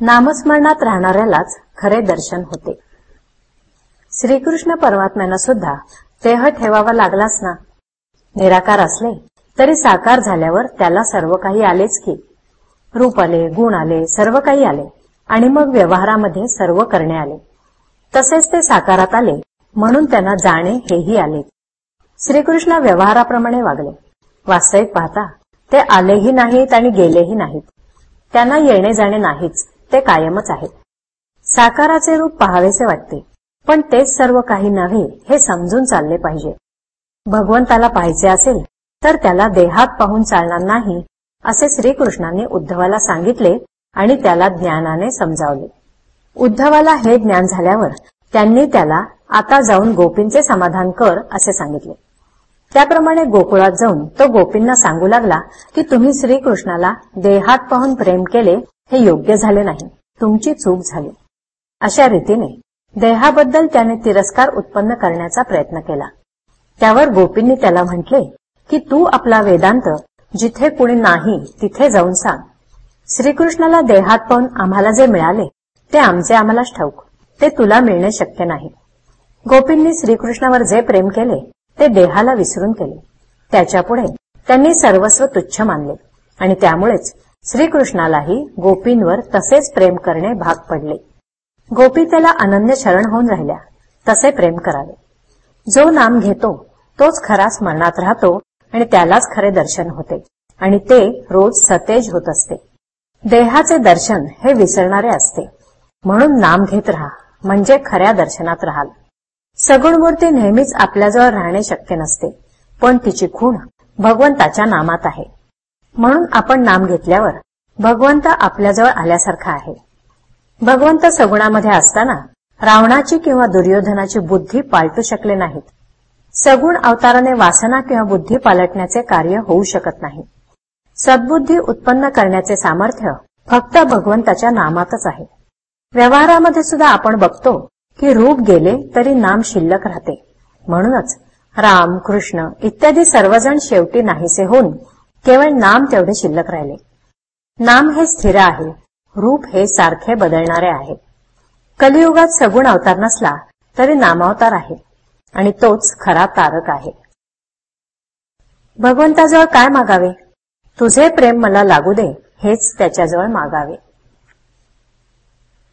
नामस्मरणात राहणाऱ्यालाच खरे दर्शन होते. श्रीकृष्ण परमात्म्यांना सुद्धा देह ठेवावा लागलाच ना? निराकार असले तरी साकार झाल्यावर त्याला सर्व काही आलेच की. रूप आले गुण आले सर्व काही आले आणि मग व्यवहारामध्ये सर्व करणे आले. तसेच ते साकारात आले म्हणून त्यांना जाणे हेही आले. श्रीकृष्ण व्यवहाराप्रमाणे वागले. वास्तविक पाहता ते आलेही नाहीत आणि गेलेही नाहीत. त्यांना येणे जाणे नाहीच. ते कायमच आहेत साकाराचे रूप पहावेसे वाटते पण तेच सर्व काही नव्हे हे समजून चालले पाहिजे. भगवंताला पाहायचे असेल तर त्याला देहात पाहून चालणार नाही असे श्रीकृष्णांनी उद्धवाला सांगितले आणि त्याला ज्ञानाने समजावले. उद्धवाला हे ज्ञान झाल्यावर त्यांनी त्याला आता जाऊन गोपींचे समाधान कर असे सांगितले. त्याप्रमाणे गोकुळात जाऊन तो गोपींना सांगू लागला की तुम्ही श्रीकृष्णाला देहात पाहून प्रेम केले हे योग्य झाले नाही. तुमची चूक झाली. अशा रीतीने देहाबद्दल त्याने तिरस्कार उत्पन्न करण्याचा प्रयत्न केला. त्यावर गोपींनी त्याला म्हटले की तू आपला वेदांत जिथे कुणी नाही तिथे जाऊन सांग. श्रीकृष्णाला देहात पाहून आम्हाला जे मिळाले ते आमचे आम्हालाच ठाऊक. ते तुला मिळणे शक्य नाही. गोपींनी श्रीकृष्णावर जे प्रेम केले ते देहाला विसरून केले त्याच्यापुढे त्यांनी सर्वस्व तुच्छ मानले आणि त्यामुळेच श्रीकृष्णालाही गोपींवर तसेच प्रेम करणे भाग पडले. गोपी त्याला अनन्य शरण होऊन राहिल्या. तसे प्रेम करावे. जो नाम घेतो तोच खरा स्मरणात राहतो आणि त्यालाच खरे दर्शन होते. आणि ते रोज सतेज होत असते. देहाचे दर्शन हे विसरणारे असते. म्हणून नाम घेत राहा म्हणजे खऱ्या दर्शनात राहाल. सगुण मूर्ती नेहमीच आपल्याजवळ राहणे शक्य नसते पण तिची खूण भगवंताच्या नामात आहे. म्हणून आपण नाम घेतल्यावर भगवंत आपल्याजवळ आल्यासारखा आहे. भगवंत सगुणामध्ये असताना रावणाची किंवा दुर्योधनाची बुद्धी पालटू शकले नाहीत. सगुण अवताराने वासना किंवा बुद्धी पालटण्याचे कार्य होऊ शकत नाही. सद्बुद्धी उत्पन्न करण्याचे सामर्थ्य फक्त भगवंताच्या नामातच आहे. व्यवहारामध्ये सुद्धा आपण बघतो की रूप गेले तरी नाम शिल्लक राहते. म्हणूनच राम कृष्ण इत्यादी सर्वजण शेवटी नाहीसे होऊन केवळ नाम तेवढे शिल्लक राहिले. नाम हे स्थिर आहे. रूप हे सारखे बदलणारे आहे. कलियुगात सगुण अवतार नसला तरी नामावतार आहे आणि तोच खरा तारक आहे. भगवंताजवळ काय मागावे? तुझे प्रेम मला लागू दे हेच त्याच्याजवळ मागावे.